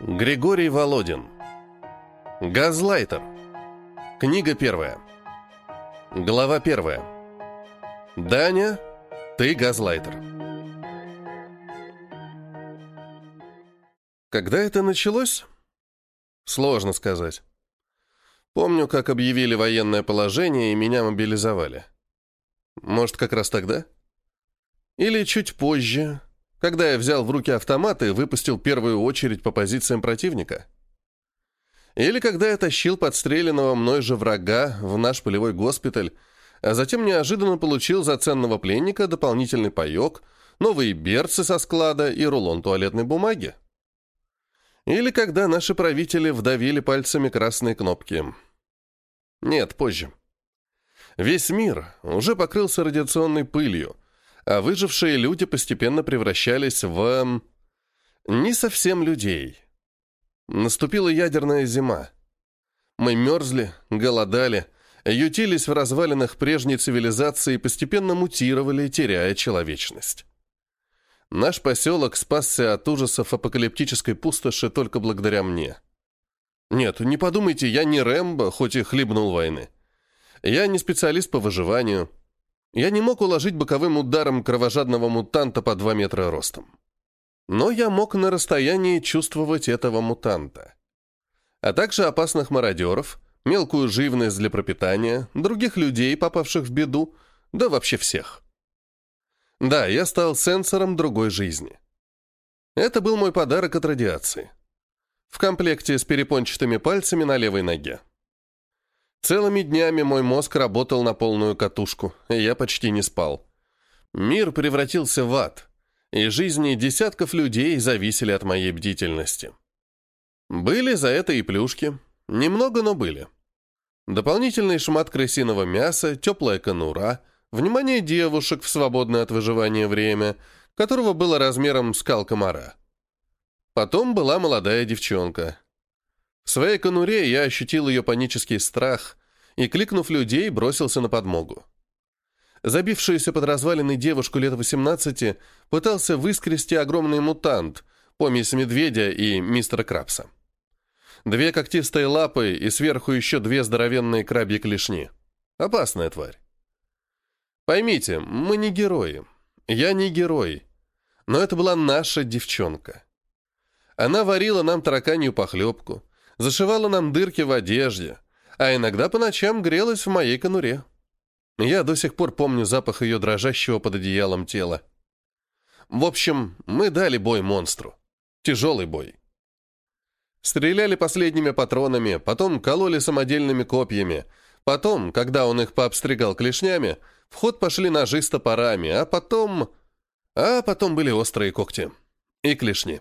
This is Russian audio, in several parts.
Григорий Володин. Газлайтер. Книга первая. Глава первая. Даня, ты газлайтер. Когда это началось? Сложно сказать. Помню, как объявили военное положение и меня мобилизовали. Может, как раз тогда? Или чуть позже, когда я взял в руки автомат и выпустил первую очередь по позициям противника. Или когда я тащил подстреленного мной же врага в наш полевой госпиталь, а затем неожиданно получил за ценного пленника дополнительный паек, новые берцы со склада и рулон туалетной бумаги. Или когда наши правители вдавили пальцами красные кнопки. Нет, позже. Весь мир уже покрылся радиационной пылью, а выжившие люди постепенно превращались в... не совсем людей. Наступила ядерная зима. Мы мерзли, голодали, ютились в развалинах прежней цивилизации и постепенно мутировали, теряя человечность. Наш поселок спасся от ужасов апокалиптической пустоши только благодаря мне. Нет, не подумайте, я не Рэмбо, хоть и хлебнул войны. Я не специалист по выживанию, я не мог уложить боковым ударом кровожадного мутанта по 2 метра ростом. Но я мог на расстоянии чувствовать этого мутанта. А также опасных мародеров, мелкую живность для пропитания, других людей, попавших в беду, да вообще всех. Да, я стал сенсором другой жизни. Это был мой подарок от радиации. В комплекте с перепончатыми пальцами на левой ноге. Целыми днями мой мозг работал на полную катушку, и я почти не спал. Мир превратился в ад, и жизни десятков людей зависели от моей бдительности. Были за это и плюшки. Немного, но были. Дополнительный шмат крысиного мяса, теплая конура, внимание девушек в свободное от выживания время, которого было размером скал комара. Потом была молодая девчонка, в своей конуре я ощутил ее панический страх и, кликнув людей, бросился на подмогу. Забившуюся под развалины девушку лет 18 пытался выскрести огромный мутант, помесь медведя и мистера Крабса. Две когтистые лапы и сверху еще две здоровенные крабьи клешни. Опасная тварь. Поймите, мы не герои. Я не герой. Но это была наша девчонка. Она варила нам тараканью похлебку, зашивала нам дырки в одежде, а иногда по ночам грелась в моей конуре. Я до сих пор помню запах ее дрожащего под одеялом тела. В общем, мы дали бой монстру. Тяжелый бой. Стреляли последними патронами, потом кололи самодельными копьями, потом, когда он их пообстригал клешнями, в ход пошли ножи с топорами, а потом... А потом были острые когти. И клешни.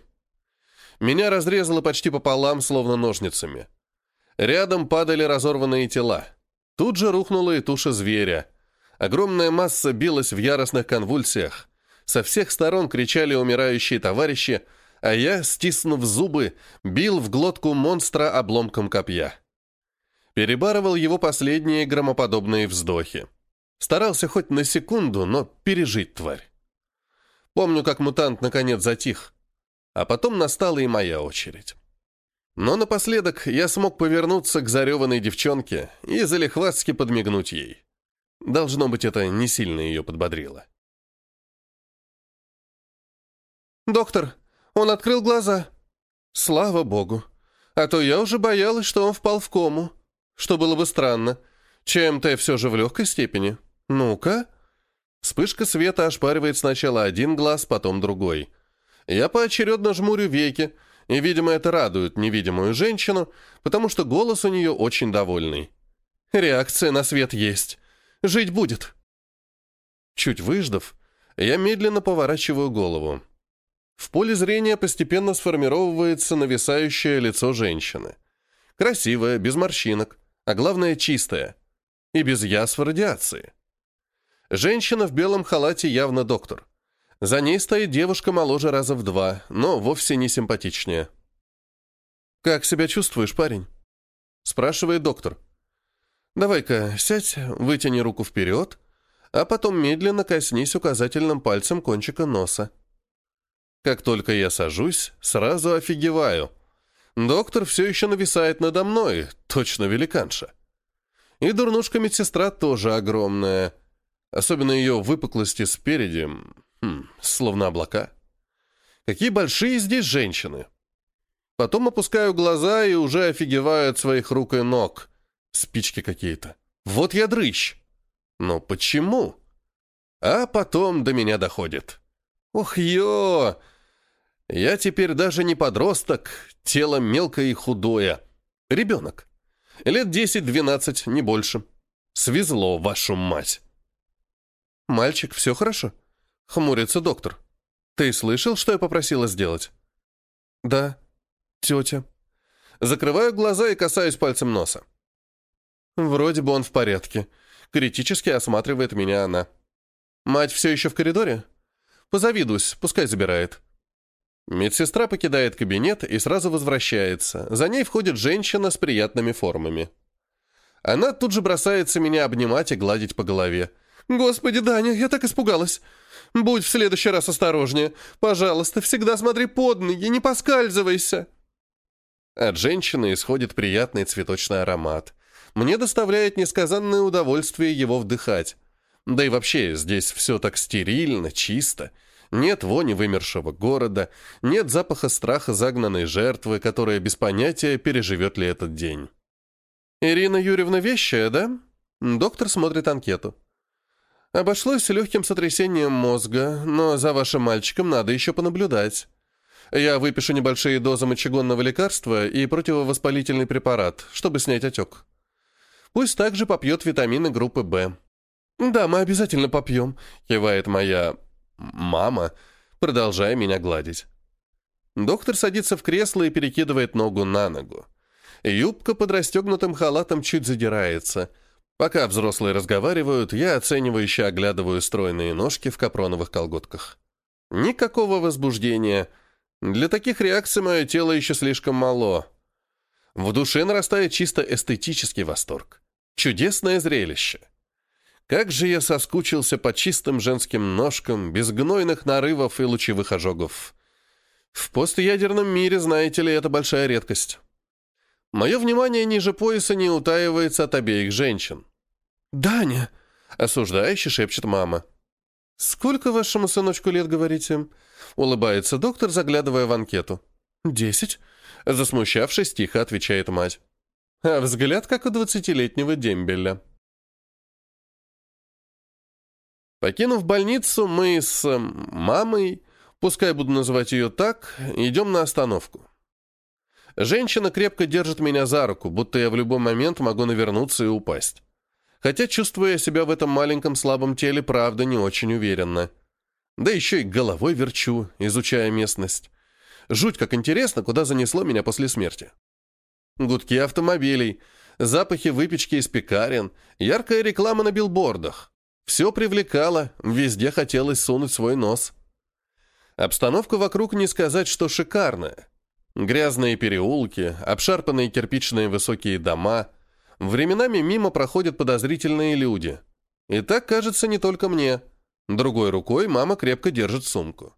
Меня разрезало почти пополам, словно ножницами. Рядом падали разорванные тела. Тут же рухнула и туша зверя. Огромная масса билась в яростных конвульсиях. Со всех сторон кричали умирающие товарищи, а я, стиснув зубы, бил в глотку монстра обломком копья. Перебарывал его последние громоподобные вздохи. Старался хоть на секунду, но пережить тварь. Помню, как мутант наконец затих. А потом настала и моя очередь. Но напоследок я смог повернуться к зареванной девчонке и залихватски подмигнуть ей. Должно быть, это не сильно ее подбодрило. «Доктор, он открыл глаза». «Слава богу. А то я уже боялась, что он впал в кому. Что было бы странно. ЧМТ все же в легкой степени. Ну-ка». Вспышка света ошпаривает сначала один глаз, потом другой – я поочередно жмурю веки, и, видимо, это радует невидимую женщину, потому что голос у нее очень довольный. Реакция на свет есть. Жить будет. Чуть выждав, я медленно поворачиваю голову. В поле зрения постепенно сформировывается нависающее лицо женщины. Красивое, без морщинок, а главное чистое. И без язв радиации. Женщина в белом халате явно доктор. За ней стоит девушка моложе раза в два, но вовсе не симпатичнее. «Как себя чувствуешь, парень?» спрашивает доктор. «Давай-ка сядь, вытяни руку вперед, а потом медленно коснись указательным пальцем кончика носа». Как только я сажусь, сразу офигеваю. Доктор все еще нависает надо мной, точно великанша. И дурнушка-медсестра тоже огромная. Особенно ее выпуклости спереди, хм, словно облака. Какие большие здесь женщины. Потом опускаю глаза и уже офигеваю от своих рук и ног. Спички какие-то. Вот я дрыщ. Но почему? А потом до меня доходит. Ох, ё! Я теперь даже не подросток, тело мелкое и худое. Ребенок. Лет 10-12, не больше. Свезло, вашу мать. «Мальчик, все хорошо?» — хмурится доктор. «Ты слышал, что я попросила сделать?» «Да, тетя». Закрываю глаза и касаюсь пальцем носа. Вроде бы он в порядке. Критически осматривает меня она. «Мать все еще в коридоре?» «Позавидуюсь, пускай забирает». Медсестра покидает кабинет и сразу возвращается. За ней входит женщина с приятными формами. Она тут же бросается меня обнимать и гладить по голове. «Господи, Даня, я так испугалась! Будь в следующий раз осторожнее. Пожалуйста, всегда смотри под ноги, не поскальзывайся!» От женщины исходит приятный цветочный аромат. Мне доставляет несказанное удовольствие его вдыхать. Да и вообще, здесь все так стерильно, чисто. Нет вони вымершего города, нет запаха страха загнанной жертвы, которая без понятия переживет ли этот день. «Ирина Юрьевна вещая, да?» Доктор смотрит анкету. «Обошлось легким сотрясением мозга, но за вашим мальчиком надо еще понаблюдать. Я выпишу небольшие дозы мочегонного лекарства и противовоспалительный препарат, чтобы снять отек. Пусть также попьет витамины группы «Б». «Да, мы обязательно попьем», — кивает моя «мама», продолжая меня гладить. Доктор садится в кресло и перекидывает ногу на ногу. Юбка под расстегнутым халатом чуть задирается. Пока взрослые разговаривают, я оценивающе оглядываю стройные ножки в капроновых колготках. Никакого возбуждения. Для таких реакций мое тело еще слишком мало. В душе нарастает чисто эстетический восторг. Чудесное зрелище. Как же я соскучился по чистым женским ножкам, без гнойных нарывов и лучевых ожогов. В постядерном мире, знаете ли, это большая редкость. Мое внимание ниже пояса не утаивается от обеих женщин. «Даня!» — осуждающе шепчет мама. «Сколько вашему сыночку лет, говорите?» — улыбается доктор, заглядывая в анкету. «Десять?» — засмущавшись, тихо отвечает мать. А взгляд, как у двадцатилетнего дембеля. Покинув больницу, мы с мамой, пускай буду называть ее так, идем на остановку. Женщина крепко держит меня за руку, будто я в любой момент могу навернуться и упасть. Хотя чувствую я себя в этом маленьком слабом теле, правда, не очень уверенно. Да еще и головой верчу, изучая местность. Жуть, как интересно, куда занесло меня после смерти. Гудки автомобилей, запахи выпечки из пекарен, яркая реклама на билбордах. Все привлекало, везде хотелось сунуть свой нос. Обстановка вокруг не сказать, что шикарная. Грязные переулки, обшарпанные кирпичные высокие дома. Временами мимо проходят подозрительные люди. И так кажется не только мне. Другой рукой мама крепко держит сумку.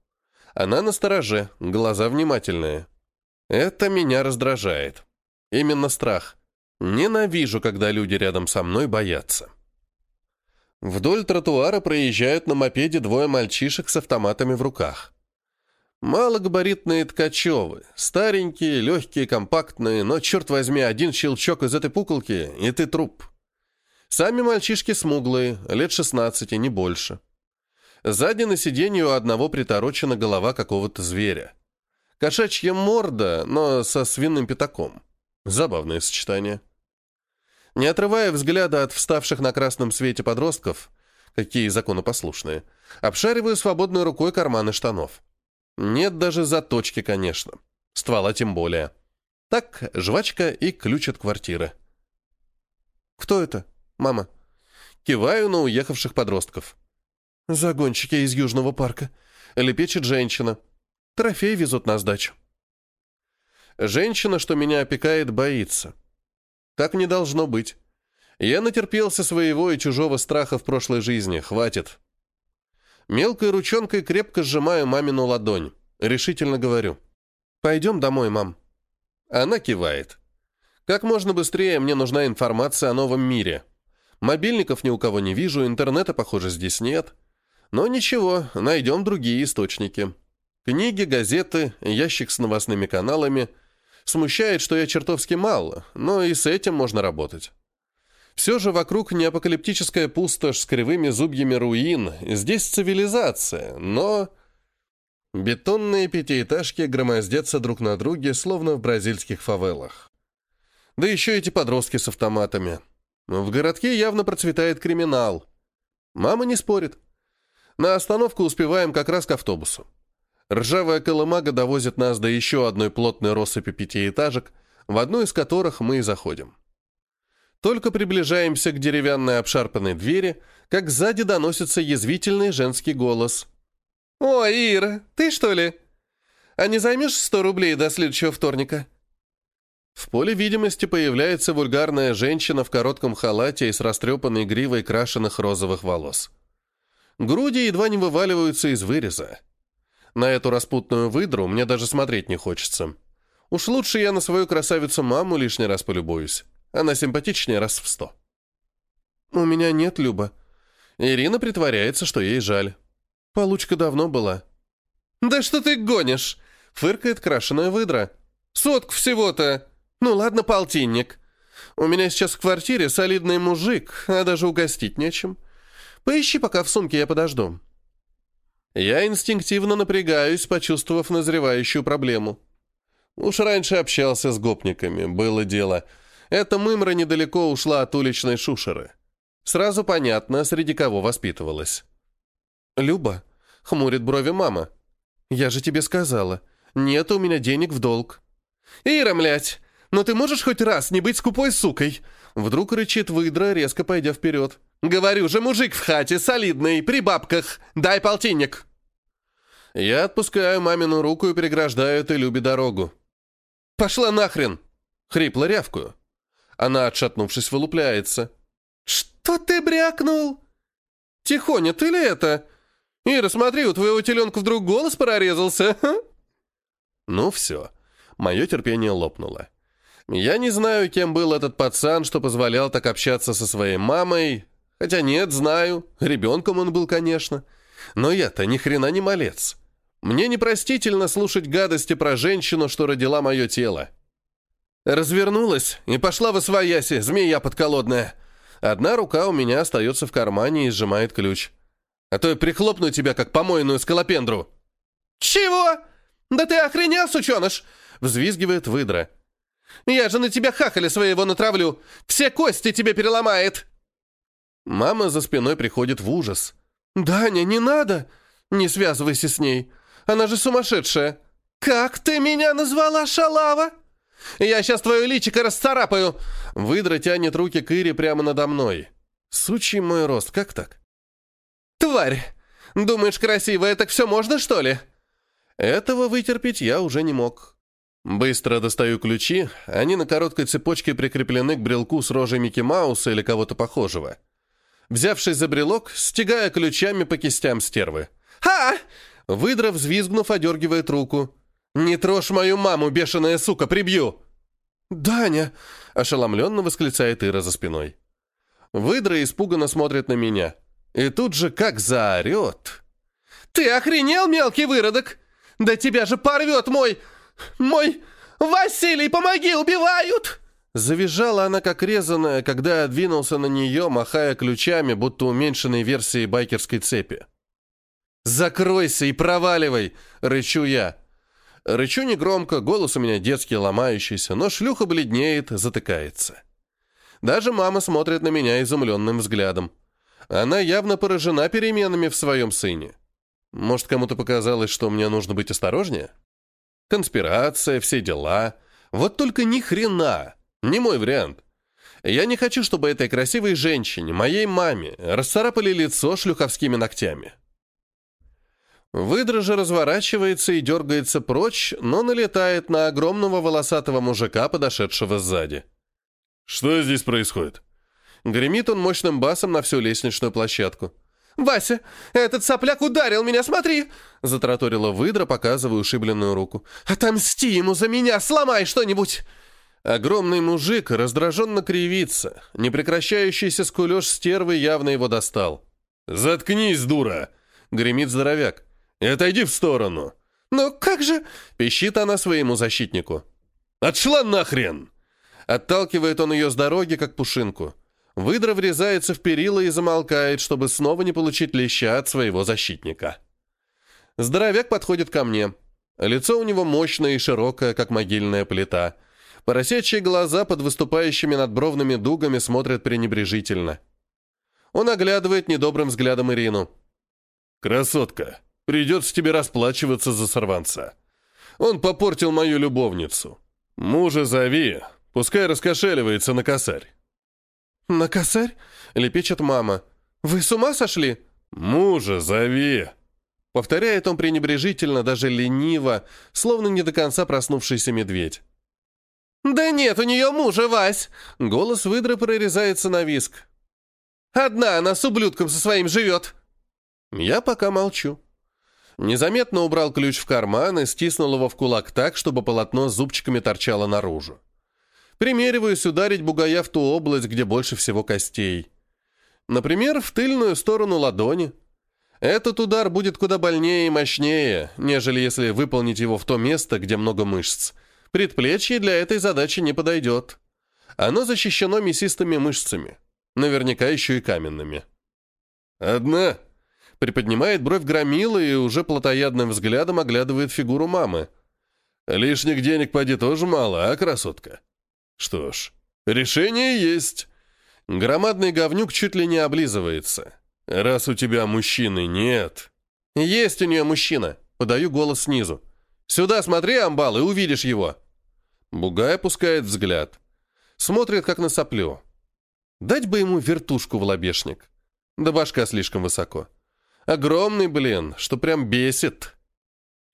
Она на стороже, глаза внимательные. Это меня раздражает. Именно страх. Ненавижу, когда люди рядом со мной боятся. Вдоль тротуара проезжают на мопеде двое мальчишек с автоматами в руках. Малогабаритные ткачевы, старенькие, легкие, компактные, но, черт возьми, один щелчок из этой пуколки, и ты труп. Сами мальчишки смуглые, лет 16, не больше. Сзади на сиденье у одного приторочена голова какого-то зверя. Кошачья морда, но со свиным пятаком. Забавное сочетание. Не отрывая взгляда от вставших на красном свете подростков, какие законопослушные, обшариваю свободной рукой карманы штанов. Нет даже заточки, конечно. Ствола тем более. Так, жвачка и ключ от квартиры. «Кто это, мама?» Киваю на уехавших подростков. «Загонщики из Южного парка», — лепечет женщина. «Трофей везут на сдачу». Женщина, что меня опекает, боится. Так не должно быть. Я натерпелся своего и чужого страха в прошлой жизни. Хватит. Мелкой ручонкой крепко сжимаю мамину ладонь. Решительно говорю. «Пойдем домой, мам». Она кивает. Как можно быстрее мне нужна информация о новом мире. Мобильников ни у кого не вижу, интернета, похоже, здесь нет. Но ничего, найдем другие источники. Книги, газеты, ящик с новостными каналами. Смущает, что я чертовски мало, но и с этим можно работать. Все же вокруг не апокалиптическая пустошь с кривыми зубьями руин. Здесь цивилизация, но... Бетонные пятиэтажки громоздятся друг на друге, словно в бразильских фавелах. Да еще эти подростки с автоматами. В городке явно процветает криминал. Мама не спорит. На остановку успеваем как раз к автобусу. Ржавая колымага довозит нас до еще одной плотной россыпи пятиэтажек, в одну из которых мы и заходим. Только приближаемся к деревянной обшарпанной двери, как сзади доносится язвительный женский голос. «О, Ира, ты что ли? А не займешь сто рублей до следующего вторника?» В поле видимости появляется вульгарная женщина в коротком халате и с растрепанной гривой крашеных розовых волос. Груди едва не вываливаются из выреза. На эту распутную выдру мне даже смотреть не хочется. Уж лучше я на свою красавицу-маму лишний раз полюбуюсь. Она симпатичнее раз в сто. «У меня нет Люба». Ирина притворяется, что ей жаль. Получка давно была. «Да что ты гонишь?» — фыркает крашеная выдра. «Сотку всего-то! Ну ладно, полтинник. У меня сейчас в квартире солидный мужик, а даже угостить нечем. Поищи пока в сумке, я подожду». Я инстинктивно напрягаюсь, почувствовав назревающую проблему. Уж раньше общался с гопниками, было дело — эта мымра недалеко ушла от уличной шушеры. Сразу понятно, среди кого воспитывалась. «Люба», — хмурит брови мама, — «я же тебе сказала, нет у меня денег в долг». «Ира, млять, но ты можешь хоть раз не быть скупой сукой?» Вдруг рычит выдра, резко пойдя вперед. «Говорю же, мужик в хате, солидный, при бабках. Дай полтинник». Я отпускаю мамину руку и преграждаю этой Любе дорогу. «Пошла нахрен!» Хрипло рявкую. Она, отшатнувшись, вылупляется. «Что ты брякнул?» «Тихоня, ты ли это? Ира, смотри, у твоего теленка вдруг голос прорезался!» Ну все, мое терпение лопнуло. Я не знаю, кем был этот пацан, что позволял так общаться со своей мамой. Хотя нет, знаю, ребенком он был, конечно. Но я-то ни хрена не малец. Мне непростительно слушать гадости про женщину, что родила мое тело. Развернулась и пошла в освояси, змея подколодная. Одна рука у меня остается в кармане и сжимает ключ. А то я прихлопну тебя, как помойную скалопендру. «Чего? Да ты охренел, сученыш!» Взвизгивает выдра. «Я же на тебя хахали своего натравлю! Все кости тебе переломает!» Мама за спиной приходит в ужас. «Даня, не надо! Не связывайся с ней! Она же сумасшедшая!» «Как ты меня назвала, шалава?» Я сейчас твое личико расцарапаю!» Выдра тянет руки к Ире прямо надо мной. Сучий мой рост, как так? «Тварь! Думаешь, красивая, так все можно, что ли?» Этого вытерпеть я уже не мог. Быстро достаю ключи, они на короткой цепочке прикреплены к брелку с рожей Микки Мауса или кого-то похожего. Взявшись за брелок, стягая ключами по кистям стервы. «Ха!» Выдра, взвизгнув, одергивает руку. «Не трожь мою маму, бешеная сука, прибью!» «Даня!» — ошеломленно восклицает Ира за спиной. Выдра испуганно смотрит на меня. И тут же как заорет. «Ты охренел, мелкий выродок? Да тебя же порвет мой... мой... Василий, помоги, убивают!» Завизжала она как резаная, когда я двинулся на нее, махая ключами, будто уменьшенной версией байкерской цепи. «Закройся и проваливай!» — рычу я. Рычу негромко, голос у меня детский, ломающийся, но шлюха бледнеет, затыкается. Даже мама смотрит на меня изумленным взглядом. Она явно поражена переменами в своем сыне. Может, кому-то показалось, что мне нужно быть осторожнее? Конспирация, все дела. Вот только ни хрена. Не мой вариант. Я не хочу, чтобы этой красивой женщине, моей маме, расцарапали лицо шлюховскими ногтями. Выдра же разворачивается и дергается прочь, но налетает на огромного волосатого мужика, подошедшего сзади. «Что здесь происходит?» Гремит он мощным басом на всю лестничную площадку. «Вася, этот сопляк ударил меня, смотри!» Затраторила выдра, показывая ушибленную руку. «Отомсти ему за меня, сломай что-нибудь!» Огромный мужик раздраженно кривится. Непрекращающийся скулеж стервы явно его достал. «Заткнись, дура!» — гремит здоровяк. «И отойди в сторону!» «Но как же...» — пищит она своему защитнику. «Отшла нахрен!» Отталкивает он ее с дороги, как пушинку. Выдра врезается в перила и замолкает, чтобы снова не получить леща от своего защитника. Здоровяк подходит ко мне. Лицо у него мощное и широкое, как могильная плита. Поросячьи глаза под выступающими надбровными дугами смотрят пренебрежительно. Он оглядывает недобрым взглядом Ирину. «Красотка, придется тебе расплачиваться за сорванца. Он попортил мою любовницу. Мужа зови, пускай раскошеливается на косарь». «На косарь?» — лепечет мама. «Вы с ума сошли?» «Мужа зови!» Повторяет он пренебрежительно, даже лениво, словно не до конца проснувшийся медведь. «Да нет у нее мужа, Вась!» Голос выдры прорезается на виск. «Одна она с ублюдком со своим живет!» Я пока молчу. Незаметно убрал ключ в карман и стиснул его в кулак так, чтобы полотно с зубчиками торчало наружу. Примериваюсь ударить бугая в ту область, где больше всего костей. Например, в тыльную сторону ладони. Этот удар будет куда больнее и мощнее, нежели если выполнить его в то место, где много мышц. Предплечье для этой задачи не подойдет. Оно защищено мясистыми мышцами. Наверняка еще и каменными. «Одна?» Приподнимает бровь громила и уже плотоядным взглядом оглядывает фигуру мамы. «Лишних денег поди тоже мало, а, красотка?» Что ж, решение есть. Громадный говнюк чуть ли не облизывается. Раз у тебя мужчины нет... Есть у нее мужчина. Подаю голос снизу. Сюда смотри, амбал, и увидишь его. Бугай опускает взгляд. Смотрит, как на соплю. Дать бы ему вертушку в лобешник. Да башка слишком высоко. Огромный, блин, что прям бесит.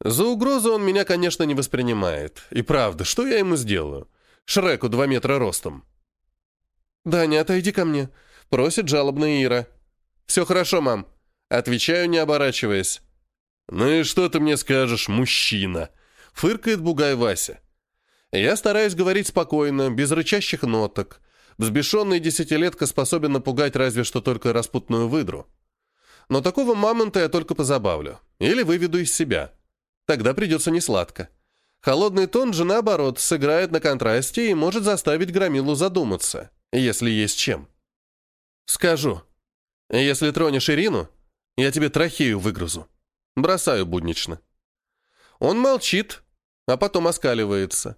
За угрозу он меня, конечно, не воспринимает. И правда, что я ему сделаю? Шреку два метра ростом. «Даня, отойди ко мне», — просит жалобная Ира. «Все хорошо, мам», — отвечаю, не оборачиваясь. «Ну и что ты мне скажешь, мужчина?» — фыркает бугай Вася. Я стараюсь говорить спокойно, без рычащих ноток. Взбешенный десятилетка способен напугать разве что только распутную выдру. Но такого мамонта я только позабавлю. Или выведу из себя. Тогда придется несладко. Холодный тон же, наоборот, сыграет на контрасте и может заставить Громилу задуматься, если есть чем. Скажу. Если тронешь Ирину, я тебе трахею выгрузу. Бросаю буднично. Он молчит, а потом оскаливается.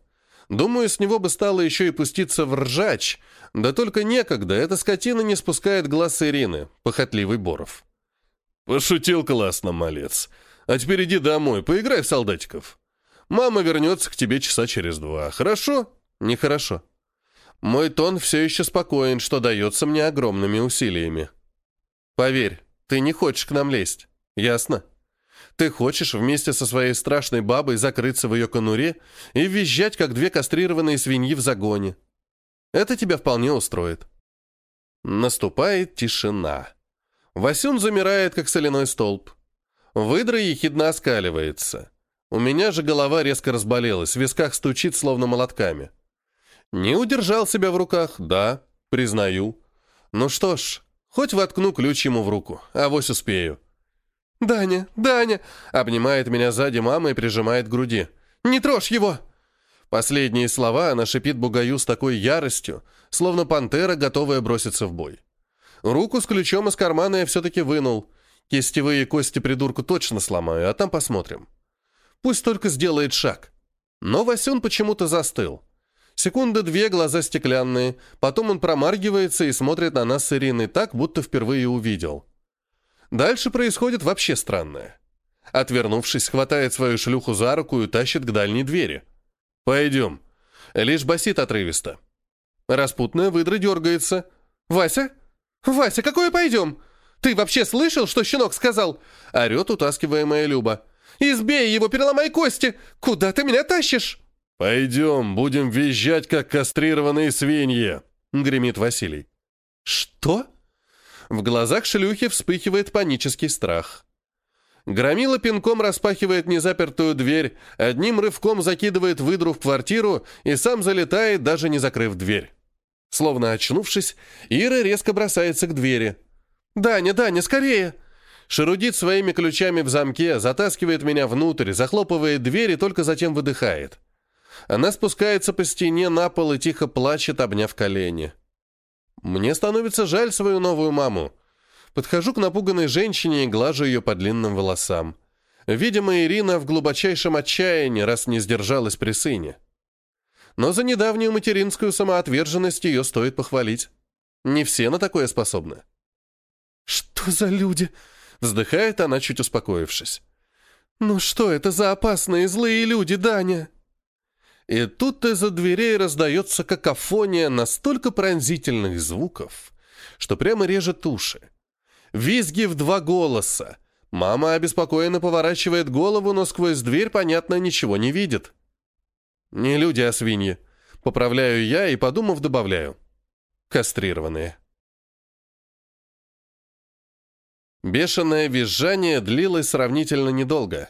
Думаю, с него бы стало еще и пуститься в ржач, да только некогда, эта скотина не спускает глаз Ирины, похотливый Боров. «Пошутил классно, малец. А теперь иди домой, поиграй в солдатиков». Мама вернется к тебе часа через два. Хорошо? Нехорошо. Мой тон все еще спокоен, что дается мне огромными усилиями. Поверь, ты не хочешь к нам лезть. Ясно? Ты хочешь вместе со своей страшной бабой закрыться в ее конуре и визжать, как две кастрированные свиньи в загоне. Это тебя вполне устроит. Наступает тишина. Васюн замирает, как соляной столб. Выдра ехидно оскаливается. У меня же голова резко разболелась, в висках стучит, словно молотками. Не удержал себя в руках, да, признаю. Ну что ж, хоть воткну ключ ему в руку, авось успею. «Даня, Даня!» — обнимает меня сзади мама и прижимает к груди. «Не трожь его!» Последние слова она шипит бугаю с такой яростью, словно пантера, готовая броситься в бой. Руку с ключом из кармана я все-таки вынул. Кистевые кости придурку точно сломаю, а там посмотрим. Пусть только сделает шаг. Но Васюн почему-то застыл. Секунды две, глаза стеклянные. Потом он промаргивается и смотрит на нас с Ириной так, будто впервые увидел. Дальше происходит вообще странное. Отвернувшись, хватает свою шлюху за руку и тащит к дальней двери. «Пойдем». Лишь басит отрывисто. Распутная выдра дергается. «Вася? Вася, какое пойдем? Ты вообще слышал, что щенок сказал?» Орет утаскиваемая Люба. Избей его, переломай кости! Куда ты меня тащишь?» «Пойдем, будем визжать, как кастрированные свиньи», — гремит Василий. «Что?» В глазах шлюхи вспыхивает панический страх. Громила пинком распахивает незапертую дверь, одним рывком закидывает выдру в квартиру и сам залетает, даже не закрыв дверь. Словно очнувшись, Ира резко бросается к двери. «Даня, Даня, скорее!» Шерудит своими ключами в замке, затаскивает меня внутрь, захлопывает дверь и только затем выдыхает. Она спускается по стене на пол и тихо плачет, обняв колени. Мне становится жаль свою новую маму. Подхожу к напуганной женщине и глажу ее по длинным волосам. Видимо, Ирина в глубочайшем отчаянии, раз не сдержалась при сыне. Но за недавнюю материнскую самоотверженность ее стоит похвалить. Не все на такое способны. «Что за люди?» — вздыхает она, чуть успокоившись. «Ну что это за опасные злые люди, Даня?» И тут из-за дверей раздается какофония настолько пронзительных звуков, что прямо режет уши. Визги в два голоса. Мама обеспокоенно поворачивает голову, но сквозь дверь, понятно, ничего не видит. Не люди, а свиньи. Поправляю я и, подумав, добавляю. Кастрированные. Бешеное визжание длилось сравнительно недолго.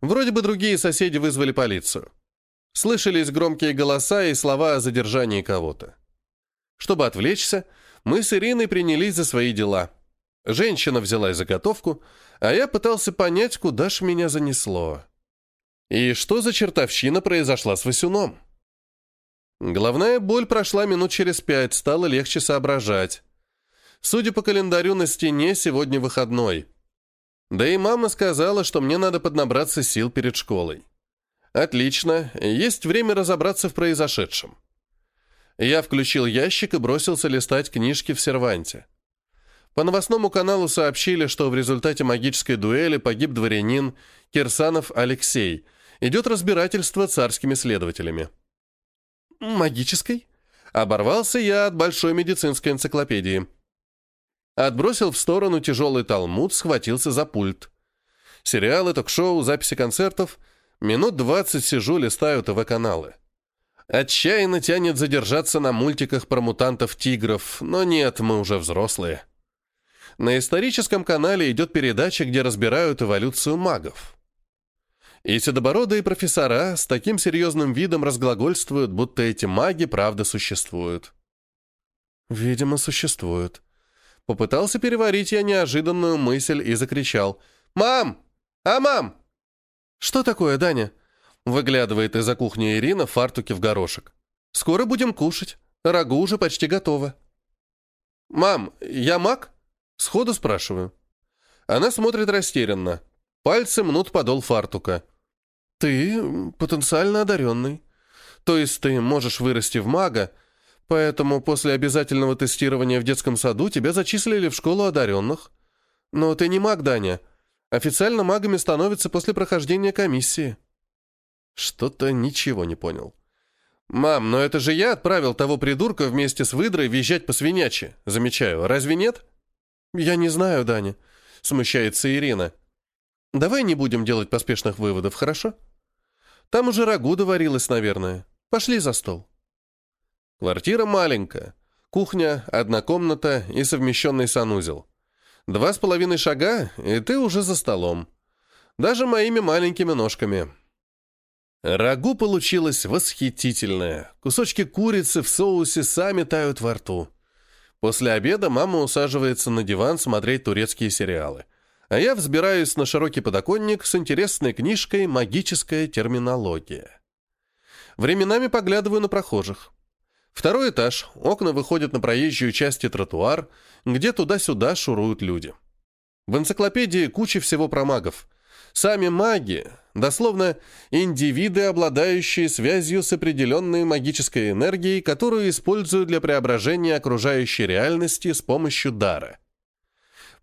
Вроде бы другие соседи вызвали полицию. Слышались громкие голоса и слова о задержании кого-то. Чтобы отвлечься, мы с Ириной принялись за свои дела. Женщина взяла заготовку, а я пытался понять, куда ж меня занесло. И что за чертовщина произошла с Васюном? Головная боль прошла минут через пять, стало легче соображать. Судя по календарю на стене, сегодня выходной. Да и мама сказала, что мне надо поднабраться сил перед школой. Отлично, есть время разобраться в произошедшем. Я включил ящик и бросился листать книжки в серванте. По новостному каналу сообщили, что в результате магической дуэли погиб дворянин Кирсанов Алексей. Идет разбирательство царскими следователями. «Магической?» Оборвался я от большой медицинской энциклопедии. Отбросил в сторону тяжелый талмуд, схватился за пульт. Сериалы, ток-шоу, записи концертов — Минут двадцать сижу, листаю ТВ-каналы. Отчаянно тянет задержаться на мультиках про мутантов-тигров, но нет, мы уже взрослые. На историческом канале идет передача, где разбирают эволюцию магов. И седобородые профессора с таким серьезным видом разглагольствуют, будто эти маги правда существуют. Видимо, существуют. Попытался переварить я неожиданную мысль и закричал. «Мам! А, мам! «Что такое, Даня?» Выглядывает из-за кухни Ирина в фартуке в горошек. «Скоро будем кушать. Рагу уже почти готово». «Мам, я маг?» Сходу спрашиваю. Она смотрит растерянно. Пальцы мнут подол фартука. «Ты потенциально одаренный. То есть ты можешь вырасти в мага, поэтому после обязательного тестирования в детском саду тебя зачислили в школу одаренных. Но ты не маг, Даня. Официально магами становятся после прохождения комиссии. Что-то ничего не понял. «Мам, но это же я отправил того придурка вместе с выдрой визжать по свинячи. Замечаю, разве нет?» «Я не знаю, Даня», — смущается Ирина. «Давай не будем делать поспешных выводов, хорошо? Там уже рагу доварилась, наверное. Пошли за стол». Квартира маленькая. Кухня, одна комната и совмещенный санузел. Два с половиной шага, и ты уже за столом. Даже моими маленькими ножками. Рагу получилось восхитительное. Кусочки курицы в соусе сами тают во рту. После обеда мама усаживается на диван смотреть турецкие сериалы. А я взбираюсь на широкий подоконник с интересной книжкой «Магическая терминология». Временами поглядываю на прохожих. Второй этаж, окна выходят на проезжую часть и тротуар, где туда-сюда шуруют люди. В энциклопедии куча всего про магов. Сами маги, дословно, индивиды, обладающие связью с определенной магической энергией, которую используют для преображения окружающей реальности с помощью дара.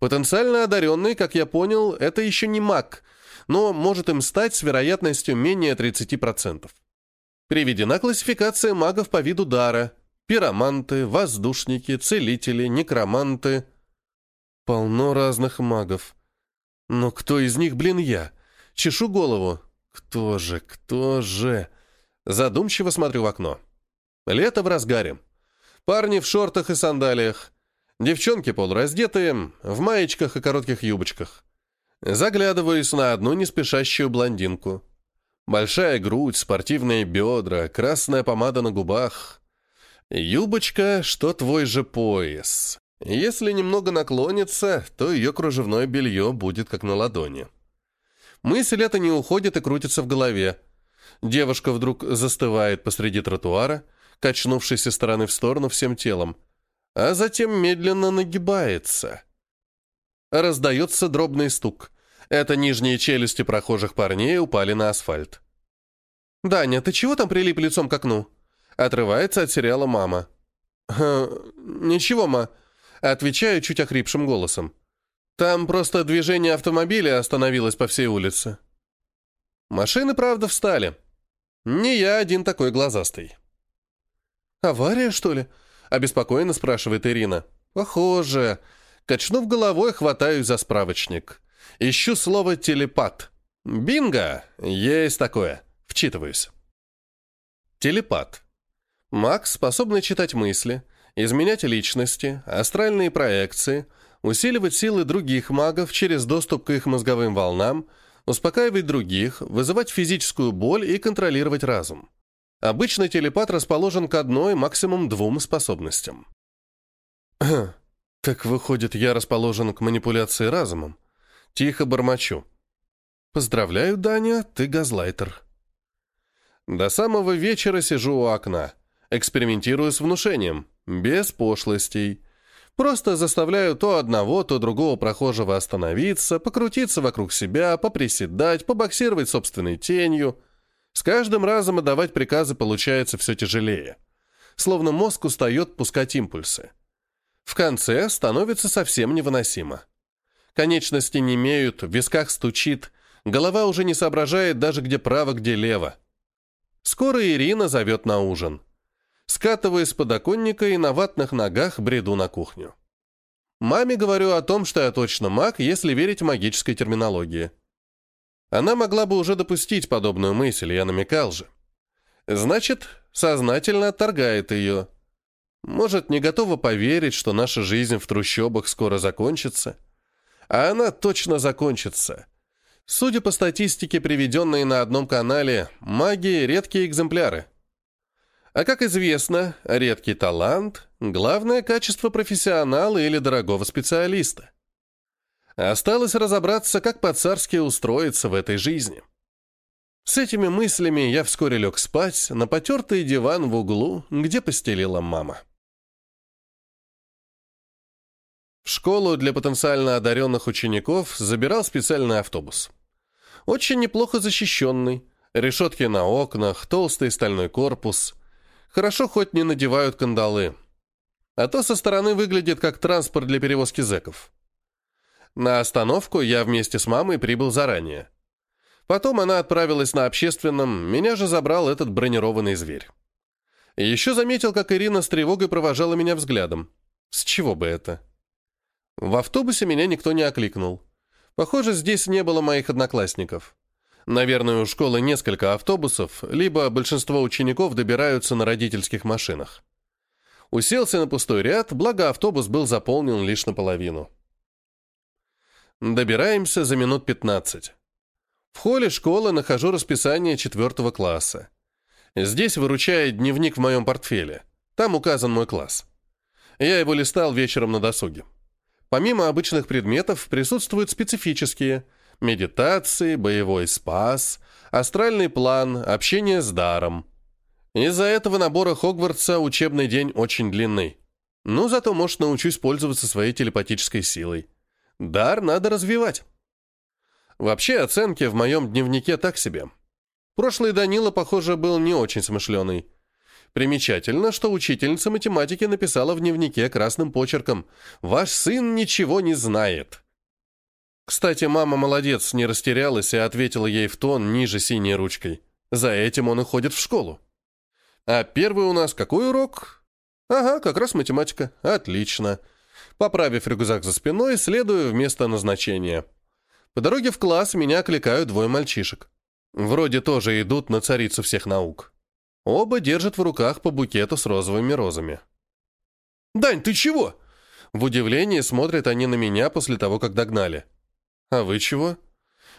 Потенциально одаренный, как я понял, это еще не маг, но может им стать с вероятностью менее 30%. Приведена классификация магов по виду дара. Пироманты, воздушники, целители, некроманты. Полно разных магов. Но кто из них, блин, я? Чешу голову. Кто же, кто же? Задумчиво смотрю в окно. Лето в разгаре. Парни в шортах и сандалиях. Девчонки полураздетые, в маечках и коротких юбочках. Заглядываюсь на одну неспешащую блондинку. Большая грудь, спортивные бедра, красная помада на губах. Юбочка, что твой же пояс. Если немного наклонится, то ее кружевное белье будет как на ладони. Мысль эта не уходит и крутится в голове. Девушка вдруг застывает посреди тротуара, качнувшись из стороны в сторону всем телом, а затем медленно нагибается. Раздается дробный стук. Это нижние челюсти прохожих парней упали на асфальт. «Даня, ты чего там прилип лицом к окну?» Отрывается от сериала «Мама». «Ничего, ма», отвечаю чуть охрипшим голосом. «Там просто движение автомобиля остановилось по всей улице». Машины, правда, встали. Не я один такой глазастый. «Авария, что ли?» — обеспокоенно спрашивает Ирина. «Похоже». Качнув головой, хватаюсь за справочник. Ищу слово «телепат». Бинго! Есть такое. Вчитываюсь. Телепат. Маг, способный читать мысли, изменять личности, астральные проекции, усиливать силы других магов через доступ к их мозговым волнам, успокаивать других, вызывать физическую боль и контролировать разум. Обычно телепат расположен к одной, максимум двум способностям. Как выходит, я расположен к манипуляции разумом? Тихо бормочу. «Поздравляю, Даня, ты газлайтер». До самого вечера сижу у окна, экспериментирую с внушением, без пошлостей. Просто заставляю то одного, то другого прохожего остановиться, покрутиться вокруг себя, поприседать, побоксировать собственной тенью. С каждым разом отдавать приказы получается все тяжелее. Словно мозг устает пускать импульсы. В конце становится совсем невыносимо. Конечности не имеют, в висках стучит, голова уже не соображает даже где право, где лево. Скоро Ирина зовет на ужин. Скатываясь с подоконника и на ватных ногах бреду на кухню. Маме говорю о том, что я точно маг, если верить магической терминологии. Она могла бы уже допустить подобную мысль, я намекал же. Значит, сознательно отторгает ее. Может, не готова поверить, что наша жизнь в трущобах скоро закончится – а она точно закончится. Судя по статистике, приведенной на одном канале, маги – редкие экземпляры. А как известно, редкий талант – главное качество профессионала или дорогого специалиста. Осталось разобраться, как по-царски устроиться в этой жизни. С этими мыслями я вскоре лег спать на потертый диван в углу, где постелила мама. В школу для потенциально одаренных учеников забирал специальный автобус. Очень неплохо защищенный, решетки на окнах, толстый стальной корпус. Хорошо хоть не надевают кандалы. А то со стороны выглядит как транспорт для перевозки зэков. На остановку я вместе с мамой прибыл заранее. Потом она отправилась на общественном, меня же забрал этот бронированный зверь. Еще заметил, как Ирина с тревогой провожала меня взглядом. С чего бы это? В автобусе меня никто не окликнул. Похоже, здесь не было моих одноклассников. Наверное, у школы несколько автобусов, либо большинство учеников добираются на родительских машинах. Уселся на пустой ряд, благо автобус был заполнен лишь наполовину. Добираемся за минут 15. В холле школы нахожу расписание четвертого класса. Здесь выручает дневник в моем портфеле. Там указан мой класс. Я его листал вечером на досуге. Помимо обычных предметов присутствуют специфические – медитации, боевой спас, астральный план, общение с даром. Из-за этого набора Хогвартса учебный день очень длинный. Ну, зато, может, научусь пользоваться своей телепатической силой. Дар надо развивать. Вообще, оценки в моем дневнике так себе. Прошлый Данила, похоже, был не очень смышленый. Примечательно, что учительница математики написала в дневнике красным почерком «Ваш сын ничего не знает». Кстати, мама молодец, не растерялась и ответила ей в тон ниже синей ручкой. За этим он и ходит в школу. А первый у нас какой урок? Ага, как раз математика. Отлично. Поправив рюкзак за спиной, следую в место назначения. По дороге в класс меня окликают двое мальчишек. Вроде тоже идут на царицу всех наук. Оба держат в руках по букету с розовыми розами. «Дань, ты чего?» В удивлении смотрят они на меня после того, как догнали. «А вы чего?»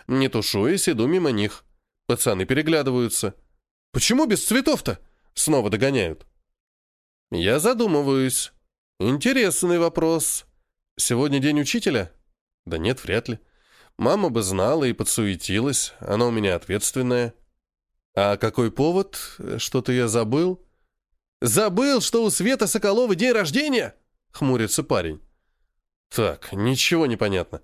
Не тушуясь, иду мимо них. Пацаны переглядываются. «Почему без цветов-то?» Снова догоняют. Я задумываюсь. Интересный вопрос. Сегодня день учителя? Да нет, вряд ли. Мама бы знала и подсуетилась, она у меня ответственная. А какой повод? Что-то я забыл. Забыл, что у Света Соколова день рождения? Хмурится парень. Так, ничего не понятно.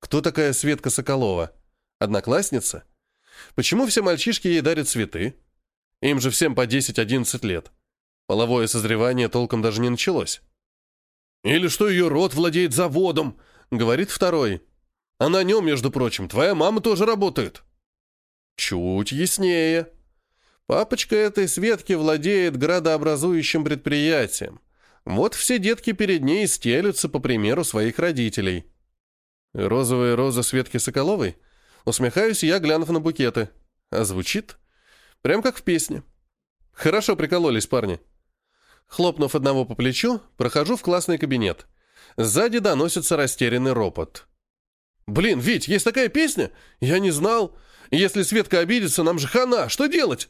Кто такая Светка Соколова? Одноклассница? Почему все мальчишки ей дарят цветы? Им же всем по 10-11 лет. Половое созревание толком даже не началось. «Или что ее род владеет заводом», — говорит второй. «А на нем, между прочим, твоя мама тоже работает». Чуть яснее. Папочка этой Светки владеет градообразующим предприятием. Вот все детки перед ней стелются по примеру своих родителей. Розовая роза Светки Соколовой? Усмехаюсь я, глянув на букеты. А звучит? Прям как в песне. Хорошо прикололись парни. Хлопнув одного по плечу, прохожу в классный кабинет. Сзади доносится растерянный ропот. «Блин, Вить, есть такая песня? Я не знал. Если Светка обидится, нам же хана. Что делать?»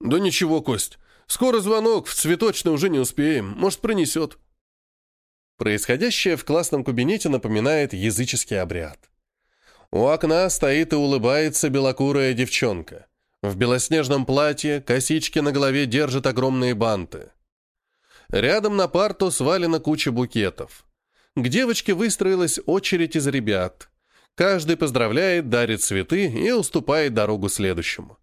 «Да ничего, Кость. Скоро звонок, в цветочный уже не успеем. Может, принесет». Происходящее в классном кабинете напоминает языческий обряд. У окна стоит и улыбается белокурая девчонка. В белоснежном платье, косички на голове держат огромные банты. Рядом на парту свалена куча букетов. К девочке выстроилась очередь из ребят. Каждый поздравляет, дарит цветы и уступает дорогу следующему.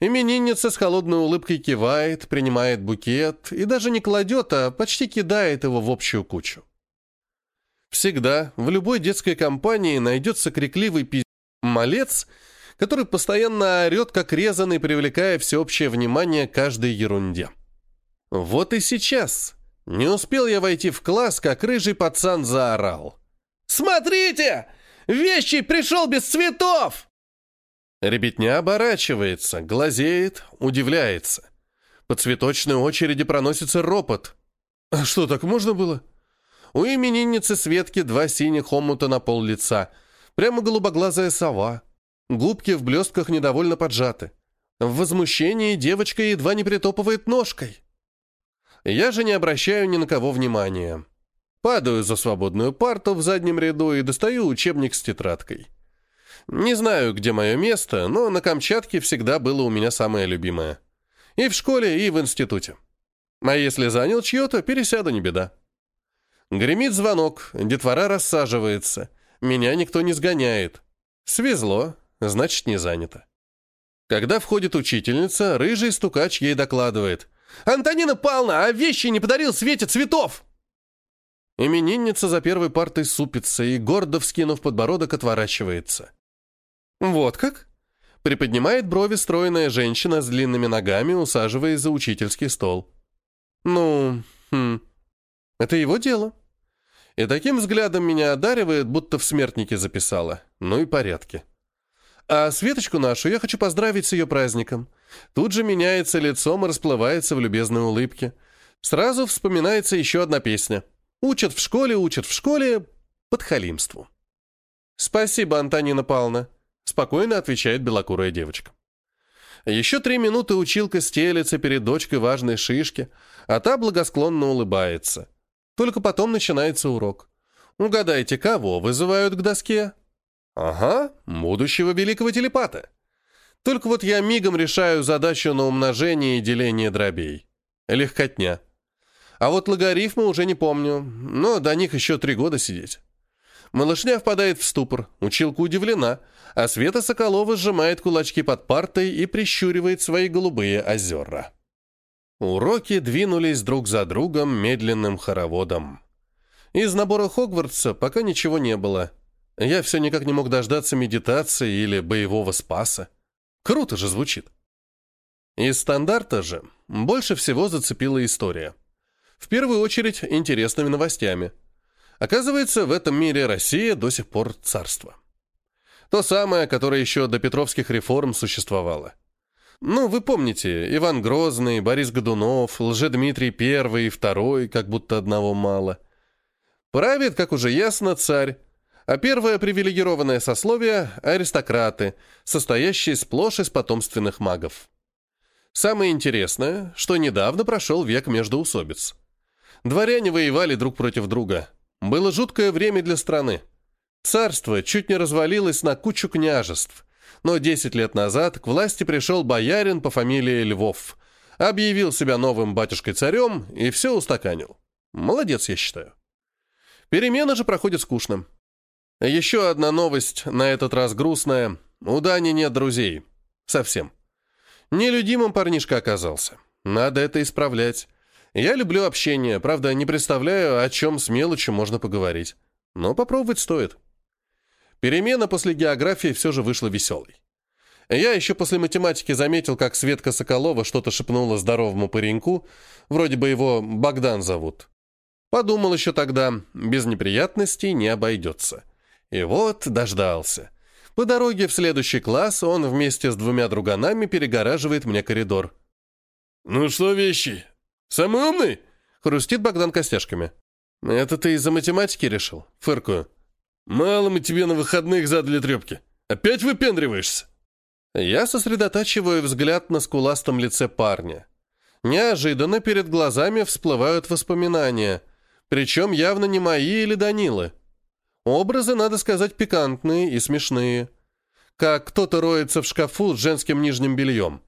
Именинница с холодной улыбкой кивает, принимает букет и даже не кладет, а почти кидает его в общую кучу. Всегда в любой детской компании найдется крикливый пиздец малец, который постоянно орет, как резанный, привлекая всеобщее внимание каждой ерунде. Вот и сейчас. Не успел я войти в класс, как рыжий пацан заорал. «Смотрите! Вещий пришел без цветов!» Ребятня оборачивается, глазеет, удивляется. По цветочной очереди проносится ропот. «А что, так можно было?» У именинницы Светки два синих омута на пол лица. Прямо голубоглазая сова. Губки в блестках недовольно поджаты. В возмущении девочка едва не притопывает ножкой. Я же не обращаю ни на кого внимания. Падаю за свободную парту в заднем ряду и достаю учебник с тетрадкой. Не знаю, где мое место, но на Камчатке всегда было у меня самое любимое. И в школе, и в институте. А если занял чье-то, пересяду, не беда. Гремит звонок, детвора рассаживается. Меня никто не сгоняет. Свезло, значит, не занято. Когда входит учительница, рыжий стукач ей докладывает. «Антонина Павловна, а вещи не подарил Свете цветов!» Именинница за первой партой супится и, гордо вскинув подбородок, отворачивается. «Вот как?» Приподнимает брови стройная женщина с длинными ногами, усаживаясь за учительский стол. «Ну, хм, это его дело. И таким взглядом меня одаривает, будто в смертнике записала. Ну и порядки. А Светочку нашу я хочу поздравить с ее праздником. Тут же меняется лицом и расплывается в любезной улыбке. Сразу вспоминается еще одна песня. Учат в школе, учат в школе под халимству. «Спасибо, Антонина Павловна», — спокойно отвечает белокурая девочка. Еще три минуты училка стелется перед дочкой важной шишки, а та благосклонно улыбается. Только потом начинается урок. Угадайте, кого вызывают к доске? Ага, будущего великого телепата. Только вот я мигом решаю задачу на умножение и деление дробей. Легкотня. А вот логарифмы уже не помню, но до них еще три года сидеть. Малышня впадает в ступор, училка удивлена, а Света Соколова сжимает кулачки под партой и прищуривает свои голубые озера. Уроки двинулись друг за другом медленным хороводом. Из набора Хогвартса пока ничего не было. Я все никак не мог дождаться медитации или боевого спаса. Круто же звучит. Из стандарта же больше всего зацепила история. В первую очередь интересными новостями. Оказывается, в этом мире Россия до сих пор царство. То самое, которое еще до петровских реформ существовало. Ну, вы помните, Иван Грозный, Борис Годунов, Лжедмитрий Первый и Второй, как будто одного мало. Правит, как уже ясно, царь, а первое привилегированное сословие – аристократы, состоящие сплошь из потомственных магов. Самое интересное, что недавно прошел век междоусобиц. Дворяне воевали друг против друга. Было жуткое время для страны. Царство чуть не развалилось на кучу княжеств, но 10 лет назад к власти пришел боярин по фамилии Львов, объявил себя новым батюшкой-царем и все устаканил. Молодец, я считаю. Перемена же проходит скучно. Еще одна новость, на этот раз грустная. У Дани нет друзей. Совсем. Нелюдимым парнишка оказался. Надо это исправлять. Я люблю общение, правда, не представляю, о чем с мелочью можно поговорить. Но попробовать стоит. Перемена после географии все же вышла веселой. Я еще после математики заметил, как Светка Соколова что-то шепнула здоровому пареньку, вроде бы его Богдан зовут. Подумал еще тогда, без неприятностей не обойдется. И вот дождался. По дороге в следующий класс он вместе с двумя друганами перегораживает мне коридор. «Ну что, вещи? Самый умный?» — хрустит Богдан костяшками. «Это ты из-за математики решил?» — фыркую. «Мало мы тебе на выходных задали трепки. Опять выпендриваешься?» Я сосредотачиваю взгляд на скуластом лице парня. Неожиданно перед глазами всплывают воспоминания, причем явно не мои или Данилы. Образы, надо сказать, пикантные и смешные. Как кто-то роется в шкафу с женским нижним бельем.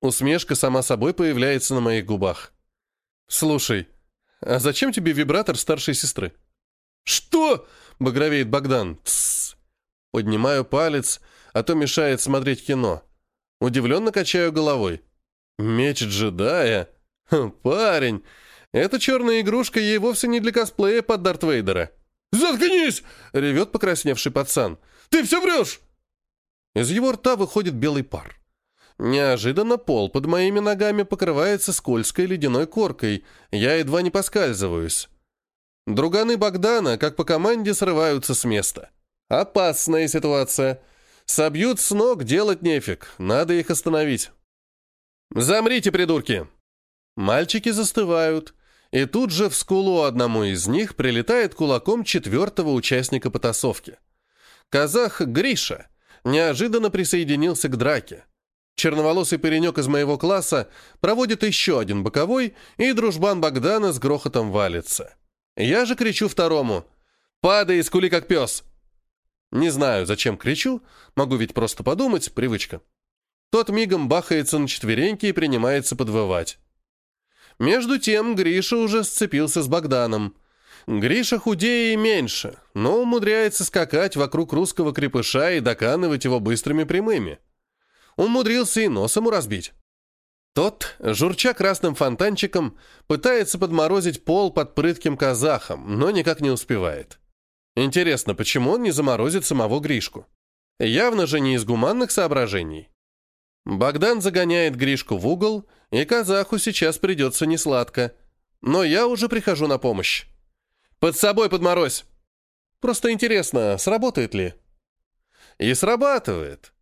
Усмешка сама собой появляется на моих губах. «Слушай, а зачем тебе вибратор старшей сестры?» «Что?» — багровеет Богдан. «Тссс». Поднимаю палец, а то мешает смотреть кино. Удивленно качаю головой. «Меч джедая? Хм, парень, эта черная игрушка ей вовсе не для косплея под Дарт Вейдера». «Заткнись!» — ревет покрасневший пацан. «Ты все врешь!» Из его рта выходит белый пар. Неожиданно пол под моими ногами покрывается скользкой ледяной коркой. Я едва не поскальзываюсь. Друганы Богдана, как по команде, срываются с места. Опасная ситуация. Собьют с ног, делать нефиг. Надо их остановить. «Замрите, придурки!» Мальчики застывают. И тут же в скулу одному из них прилетает кулаком четвертого участника потасовки. Казах Гриша неожиданно присоединился к драке. Черноволосый паренек из моего класса проводит еще один боковой, и дружбан Богдана с грохотом валится. Я же кричу второму «Падай из кули, как пес!» Не знаю, зачем кричу, могу ведь просто подумать, привычка. Тот мигом бахается на четвереньки и принимается подвывать. Между тем Гриша уже сцепился с Богданом. Гриша худее и меньше, но умудряется скакать вокруг русского крепыша и доканывать его быстрыми прямыми. Умудрился и носом разбить. Тот, журча красным фонтанчиком, пытается подморозить пол под прытким казахом, но никак не успевает. Интересно, почему он не заморозит самого Гришку? Явно же не из гуманных соображений. Богдан загоняет Гришку в угол, и казаху сейчас придется несладко. Но я уже прихожу на помощь. «Под собой подморозь!» Просто интересно, сработает ли? И срабатывает.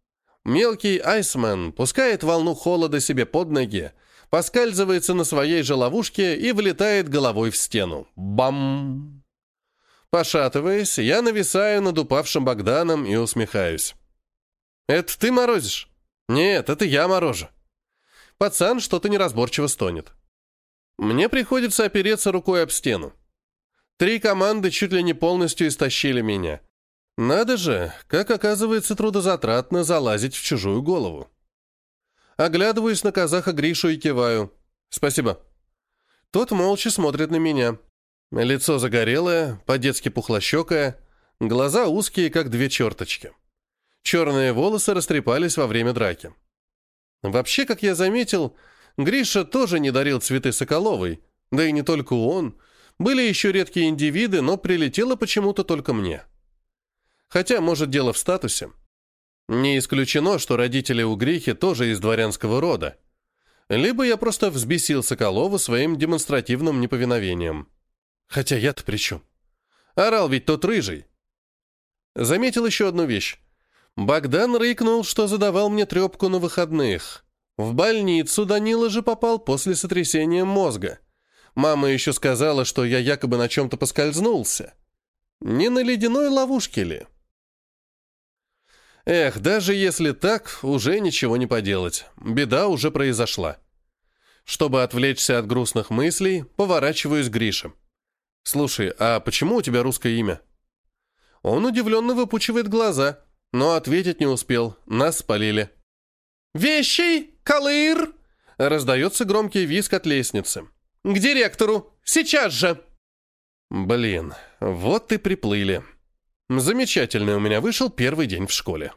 Мелкий айсмен пускает волну холода себе под ноги, поскальзывается на своей же ловушке и влетает головой в стену. Бам! Пошатываясь, я нависаю над упавшим Богданом и усмехаюсь. «Это ты морозишь?» «Нет, это я морожу». Пацан что-то неразборчиво стонет. Мне приходится опереться рукой об стену. Три команды чуть ли не полностью истощили меня. Надо же, как оказывается трудозатратно залазить в чужую голову. Оглядываюсь на казаха Гришу и киваю. «Спасибо». Тот молча смотрит на меня. Лицо загорелое, по-детски пухлощекое, глаза узкие, как две черточки. Черные волосы растрепались во время драки. Вообще, как я заметил, Гриша тоже не дарил цветы Соколовой, да и не только он. Были еще редкие индивиды, но прилетело почему-то только мне. Хотя, может, дело в статусе. Не исключено, что родители у Грихи тоже из дворянского рода. Либо я просто взбесил Соколова своим демонстративным неповиновением. Хотя я-то при чем? Орал ведь тот рыжий. Заметил еще одну вещь. Богдан рыкнул, что задавал мне трепку на выходных. В больницу Данила же попал после сотрясения мозга. Мама еще сказала, что я якобы на чем-то поскользнулся. Не на ледяной ловушке ли? Эх, даже если так, уже ничего не поделать. Беда уже произошла. Чтобы отвлечься от грустных мыслей, поворачиваюсь к Грише. «Слушай, а почему у тебя русское имя?» Он удивленно выпучивает глаза, но ответить не успел, нас спалили. «Вещей! Калыр!» Раздается громкий визг от лестницы. «К директору! Сейчас же!» Блин, вот и приплыли. Замечательный у меня вышел первый день в школе.